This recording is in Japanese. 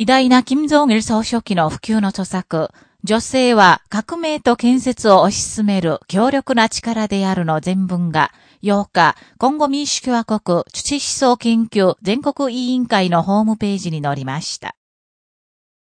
偉大な金正義総書記の普及の著作、女性は革命と建設を推し進める強力な力であるの全文が、8日、今後民主共和国土思想研究全国委員会のホームページに載りました。